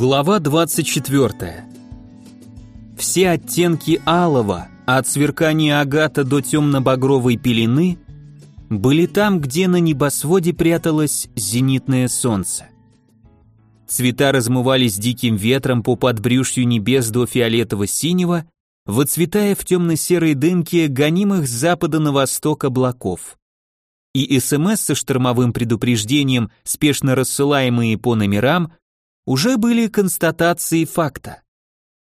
Глава 24. Все оттенки алого, от сверкания агата до темно-багровой пелены, были там, где на небосводе пряталось зенитное солнце. Цвета размывались диким ветром по подбрюшью небес до фиолетово-синего, выцветая в темно-серой дымке гонимых с запада на восток облаков. И СМС со штормовым предупреждением, спешно рассылаемые по номерам, уже были констатацией факта.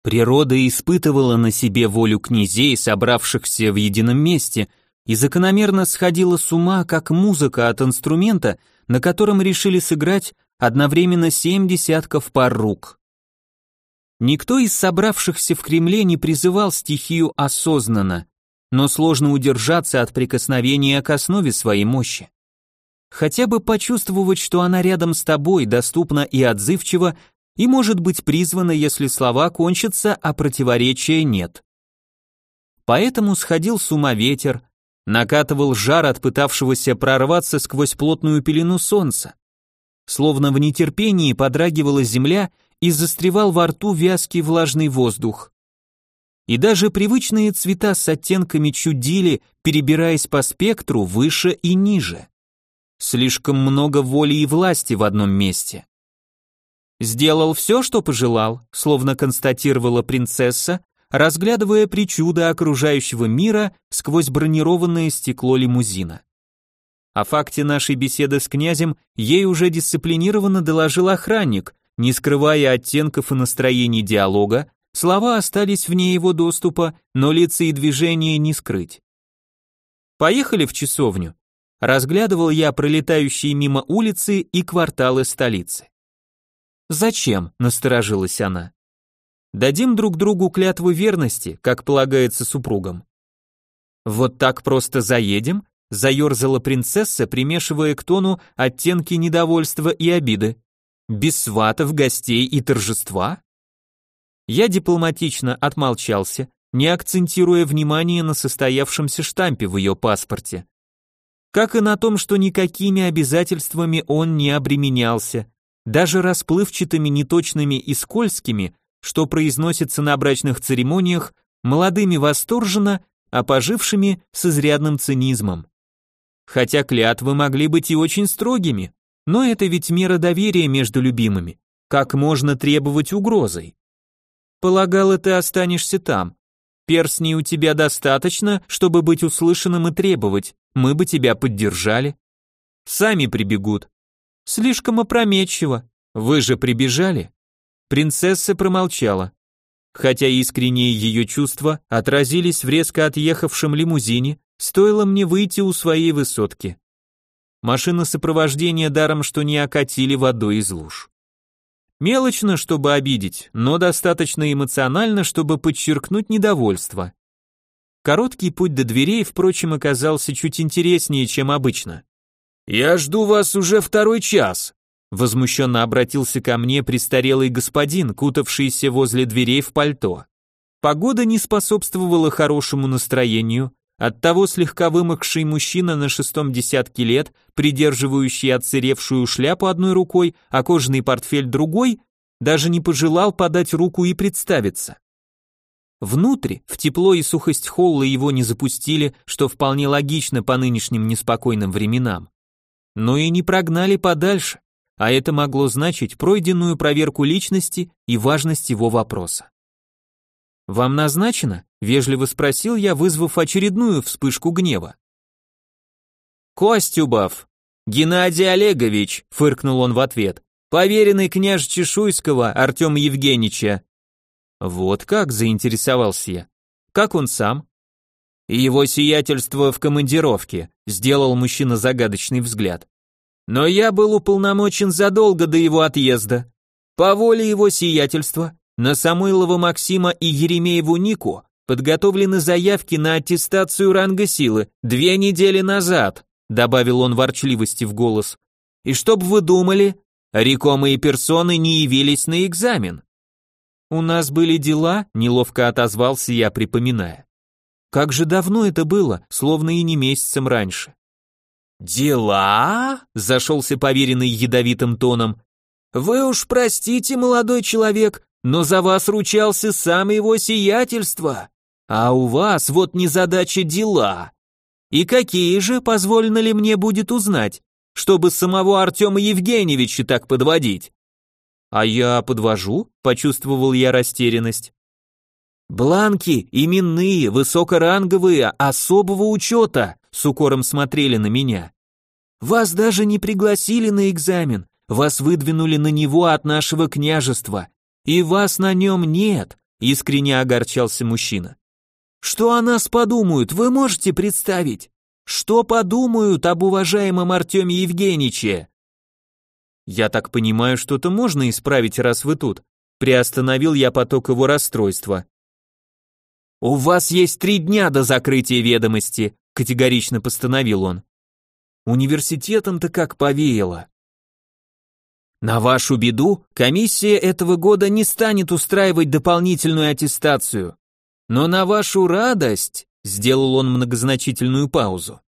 Природа испытывала на себе волю князей, собравшихся в едином месте, и закономерно сходила с ума, как музыка от инструмента, на котором решили сыграть одновременно семь десятков пар рук. Никто из собравшихся в Кремле не призывал стихию осознанно, но сложно удержаться от прикосновения к основе своей мощи. Хотя бы почувствовать, что она рядом с тобой, доступна и отзывчива, и может быть призвана, если слова кончатся, а противоречия нет. Поэтому сходил с ума ветер, накатывал жар от пытавшегося прорваться сквозь плотную пелену солнца. Словно в нетерпении подрагивала земля и застревал во рту вязкий влажный воздух. И даже привычные цвета с оттенками чудили, перебираясь по спектру выше и ниже. Слишком много воли и власти в одном месте. Сделал все, что пожелал, словно констатировала принцесса, разглядывая причуды окружающего мира сквозь бронированное стекло лимузина. О факте нашей беседы с князем ей уже дисциплинированно доложил охранник, не скрывая оттенков и настроений диалога, слова остались вне его доступа, но лица и движения не скрыть. Поехали в часовню, разглядывал я пролетающие мимо улицы и кварталы столицы. «Зачем?» – насторожилась она. «Дадим друг другу клятву верности, как полагается супругам». «Вот так просто заедем?» – заерзала принцесса, примешивая к тону оттенки недовольства и обиды. «Без сватов, гостей и торжества?» Я дипломатично отмолчался, не акцентируя внимание на состоявшемся штампе в ее паспорте как и на том, что никакими обязательствами он не обременялся, даже расплывчатыми, неточными и скользкими, что произносится на брачных церемониях, молодыми восторженно, а пожившими с изрядным цинизмом. Хотя клятвы могли быть и очень строгими, но это ведь мера доверия между любимыми. Как можно требовать угрозой? Полагала, ты останешься там. Перстней у тебя достаточно, чтобы быть услышанным и требовать, мы бы тебя поддержали. Сами прибегут. Слишком опрометчиво. Вы же прибежали. Принцесса промолчала. Хотя искренние ее чувства отразились в резко отъехавшем лимузине, стоило мне выйти у своей высотки. Машина сопровождения даром, что не окатили водой из луж. Мелочно, чтобы обидеть, но достаточно эмоционально, чтобы подчеркнуть недовольство. Короткий путь до дверей, впрочем, оказался чуть интереснее, чем обычно. «Я жду вас уже второй час», — возмущенно обратился ко мне престарелый господин, кутавшийся возле дверей в пальто. Погода не способствовала хорошему настроению, оттого слегка вымокший мужчина на шестом десятке лет, придерживающий отсыревшую шляпу одной рукой, а кожаный портфель другой, даже не пожелал подать руку и представиться. Внутрь, в тепло и сухость холла его не запустили, что вполне логично по нынешним неспокойным временам. Но и не прогнали подальше, а это могло значить пройденную проверку личности и важность его вопроса. «Вам назначено?» – вежливо спросил я, вызвав очередную вспышку гнева. «Костюбов! Геннадий Олегович!» – фыркнул он в ответ. «Поверенный княж Чешуйского Артема Евгеньевича. Вот как заинтересовался я. Как он сам? Его сиятельство в командировке, сделал мужчина загадочный взгляд. Но я был уполномочен задолго до его отъезда. По воле его сиятельства на Самойлова Максима и Еремееву Нику подготовлены заявки на аттестацию ранга силы две недели назад, добавил он ворчливости в голос. И чтоб вы думали, рекомые персоны не явились на экзамен. «У нас были дела», — неловко отозвался я, припоминая. «Как же давно это было, словно и не месяцем раньше». «Дела?» — зашелся поверенный ядовитым тоном. Вы уж простите, молодой человек, но за вас ручался сам его сиятельство. А у вас вот незадача дела. И какие же, позволено ли мне будет узнать, чтобы самого Артема Евгеньевича так подводить? А я подвожу, почувствовал я растерянность. Бланки, именные, высокоранговые, особого учета, с укором смотрели на меня. Вас даже не пригласили на экзамен, вас выдвинули на него от нашего княжества, и вас на нем нет, искренне огорчался мужчина. Что о нас подумают, вы можете представить? Что подумают об уважаемом Артеме Евгеньевиче? Я так понимаю, что-то можно исправить, раз вы тут. Приостановил я поток его расстройства. У вас есть три дня до закрытия ведомости, категорично постановил он. Университетом-то как повеяло. На вашу беду, комиссия этого года не станет устраивать дополнительную аттестацию. Но на вашу радость, сделал он многозначительную паузу.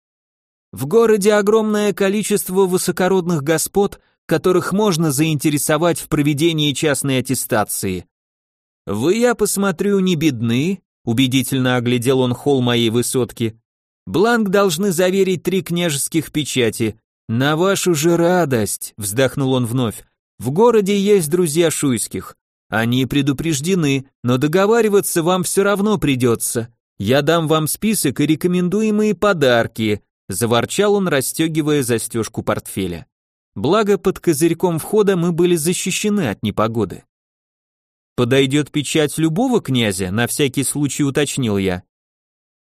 В городе огромное количество высокородных господ, которых можно заинтересовать в проведении частной аттестации. Вы, я посмотрю, не бедны, убедительно оглядел он холл моей высотки. Бланк должны заверить три княжеских печати. На вашу же радость, вздохнул он вновь. В городе есть друзья шуйских. Они предупреждены, но договариваться вам все равно придется. Я дам вам список и рекомендуемые подарки, заворчал он, расстегивая застежку портфеля. Благо под козырьком входа мы были защищены от непогоды. Подойдет печать любого князя, на всякий случай уточнил я.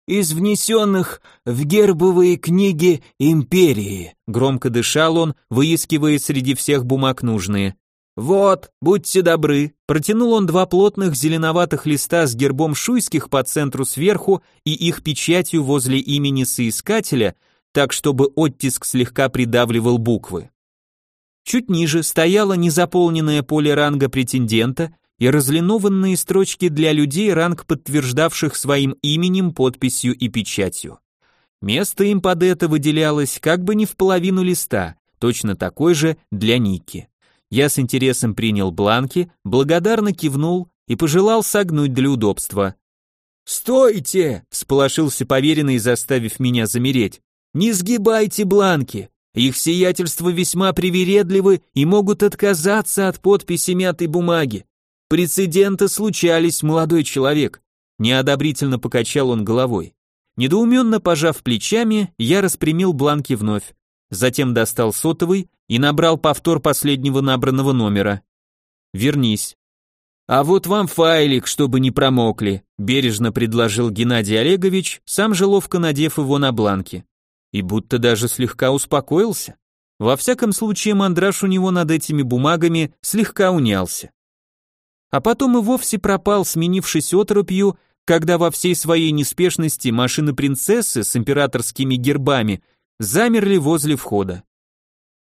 Из внесенных в гербовые книги империи, громко дышал он, выискивая среди всех бумаг нужные. Вот, будьте добры. Протянул он два плотных зеленоватых листа с гербом шуйских по центру сверху и их печатью возле имени соискателя, так чтобы оттиск слегка придавливал буквы. Чуть ниже стояло незаполненное поле ранга претендента и разлинованные строчки для людей, ранг подтверждавших своим именем, подписью и печатью. Место им под это выделялось как бы не в половину листа, точно такой же для Ники. Я с интересом принял бланки, благодарно кивнул и пожелал согнуть для удобства. «Стойте!» — всполошился поверенный, заставив меня замереть. «Не сгибайте бланки! Их сиятельства весьма привередливы и могут отказаться от подписи мятой бумаги. Прецеденты случались, молодой человек. Неодобрительно покачал он головой. Недоуменно пожав плечами, я распрямил бланки вновь. Затем достал сотовый и набрал повтор последнего набранного номера. Вернись. А вот вам файлик, чтобы не промокли, бережно предложил Геннадий Олегович, сам же ловко надев его на бланки. И будто даже слегка успокоился. Во всяком случае, мандраж у него над этими бумагами слегка унялся а потом и вовсе пропал, сменившись оторопью, когда во всей своей неспешности машины принцессы с императорскими гербами замерли возле входа.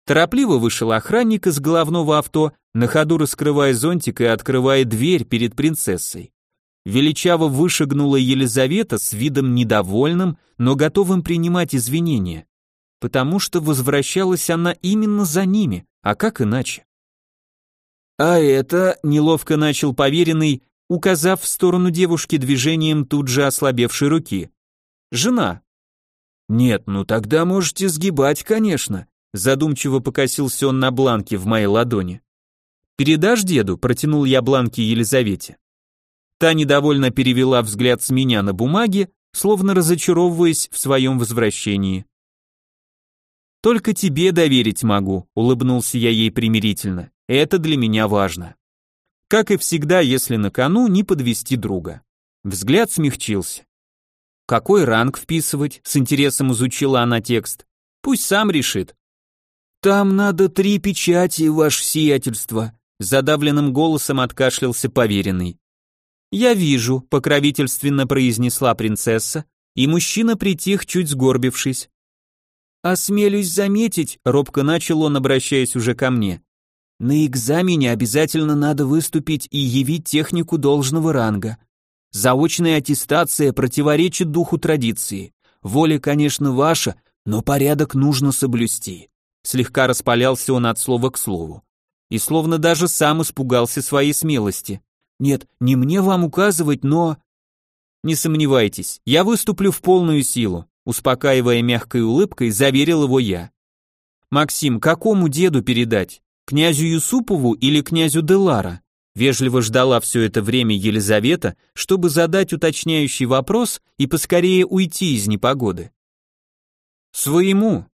Торопливо вышел охранник из головного авто, на ходу раскрывая зонтик и открывая дверь перед принцессой. Величаво вышагнула Елизавета с видом недовольным, но готовым принимать извинения, потому что возвращалась она именно за ними, а как иначе? А это неловко начал поверенный, указав в сторону девушки движением тут же ослабевшей руки. Жена. Нет, ну тогда можете сгибать, конечно. Задумчиво покосился он на бланке в моей ладони. Передашь деду, протянул я бланки Елизавете. Та недовольно перевела взгляд с меня на бумаги, словно разочаровываясь в своем возвращении. Только тебе доверить могу, улыбнулся я ей примирительно. Это для меня важно. Как и всегда, если на кону, не подвести друга. Взгляд смягчился. Какой ранг вписывать? С интересом изучила она текст. Пусть сам решит. Там надо три печати, ваше сиятельство, задавленным голосом откашлялся поверенный. Я вижу, покровительственно произнесла принцесса, и мужчина притих, чуть сгорбившись. Осмелюсь заметить, робко начал он, обращаясь уже ко мне. На экзамене обязательно надо выступить и явить технику должного ранга. Заочная аттестация противоречит духу традиции. Воля, конечно, ваша, но порядок нужно соблюсти. Слегка распалялся он от слова к слову. и словно даже сам испугался своей смелости. Нет, не мне вам указывать, но... Не сомневайтесь, я выступлю в полную силу, успокаивая мягкой улыбкой, заверил его я. Максим, какому деду передать? Князю Юсупову или князю Делара? Вежливо ждала все это время Елизавета, чтобы задать уточняющий вопрос и поскорее уйти из непогоды. Своему,